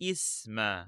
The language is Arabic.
اسم